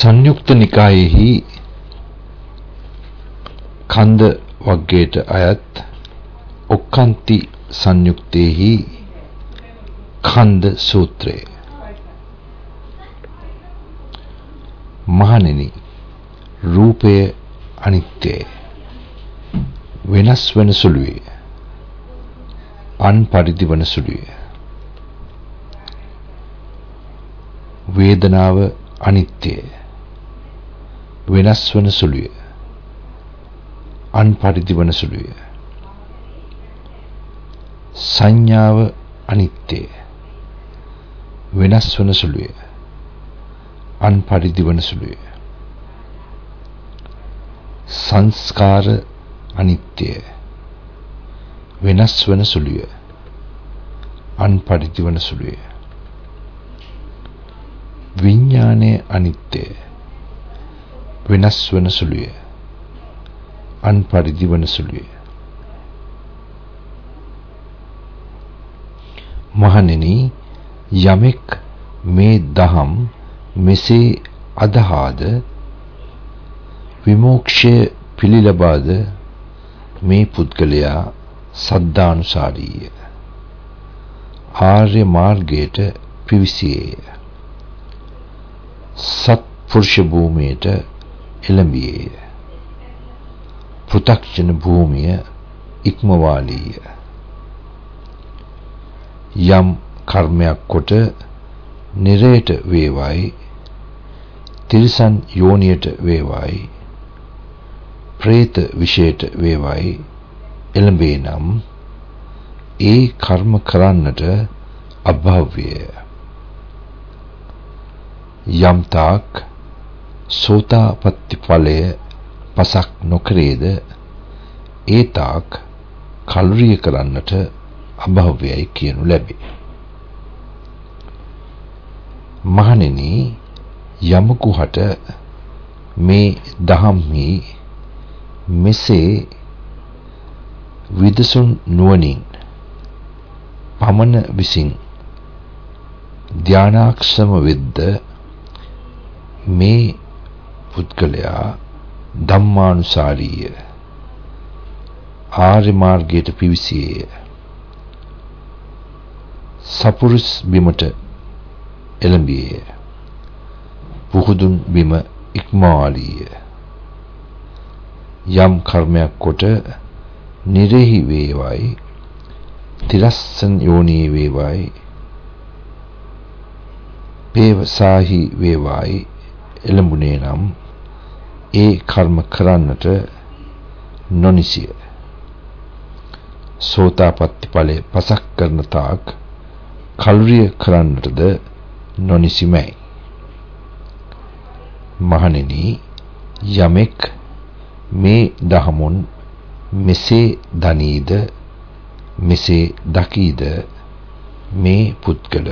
සංයුක්ත නිකායෙහි කන්ද වර්ගයට අයත් ඔක්කාන්ති සංයුක්තේහි කන්ද සූත්‍රය. මහණෙනි රූපය අනිත්‍යයි. වෙනස් වෙන සුළුය අන් පරිදි වන සුළුය වේදනාව අනිත්‍යය. වෙනස් වන සුළුය. අන් පරිදි වන සුළුය. සංඥාව අනිත්‍යය වෙනස් වන සුළුය. අන් පරිදි වන සුළුය. සංස්කාර අනිත්‍යය වෙනස් වන සුළුය. අන් පරිදි වන සුළුය. විඥානය අනිත්‍යය වෙනස් වන සුළුය. අන් පරිදි වන සුළුය. මහණෙනි යමෙක් මේ දහම් මෙසේ අදහාද? විමෝක්ෂය පිළිලබාද? මේ පුද්ගලයා සද්ධානුසාරීය. ආර්ය මාර්ගයට පිවිසියේය. සත්පුරුෂ භූමියට එළඹියේය. පෘථග්ජන භූමිය ඉක්මවාලීය. යම් කර්මයක් කොට නිරේට වේවායි තිරිසන් යෝනියට වේවායි പ്രേත විශේෂයට වේවායි එළඹේ නම් ඒ කර්ම කරන්නට අභව්‍යය. යම් තාක් සෝතාපට්ටි ඵලය පසක් නොකරේද? ඒ තාක් කලුරිය කරන්නට අභව්‍යයි කියනු ලැබේ. මහණෙනි යමකු හට මේ දහම්හි මෙසේ විදසුන් නුවණින් පමණ විසින් ධානාක්ෂම වෙද්ද මේ පුද්ගලයා ධම්මානුසාරීය. ආර්ය මාර්ගයට පිවිසියේය සපුරුස් බිමට එළඹියේය පුහුදුන් බිම ඉක්මවාලීය. යම් කර්මයක් කොට නිරෙහි වේවයි තිරස්සන් යෝනී වේවයි පේවසාහි වේවයි එළඹුණේ නම් ඒ කර්ම කරන්නට නොනිසිය. සෝතාපට්ටි ඵලයේ පසක් කරන තාක් කලුරිය කරන්නටද නොනිසිමයි. මහණෙනි යමෙක් මේ දහමුන් මෙසේ දනීද මෙසේ දකීද මේ පුද්ගල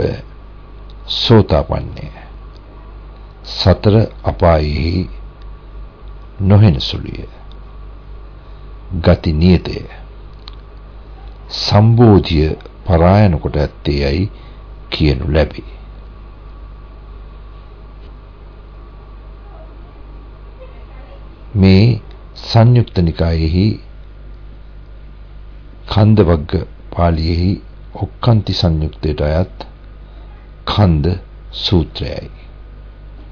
සෝතාපන්නය. සතර අපායෙහි නොහෙන සුළුය ගති නියතය. සම්බෝධිය පරායන කොට ඇත්තේයයි කියනු ලැබේ. මේ සංයුක්ත නිකායෙහි කන්ද වර්ග පාළියේහි ඔක්කාන්ති සංයුක්තයට අයත් කන්ද සූත්‍රයයි.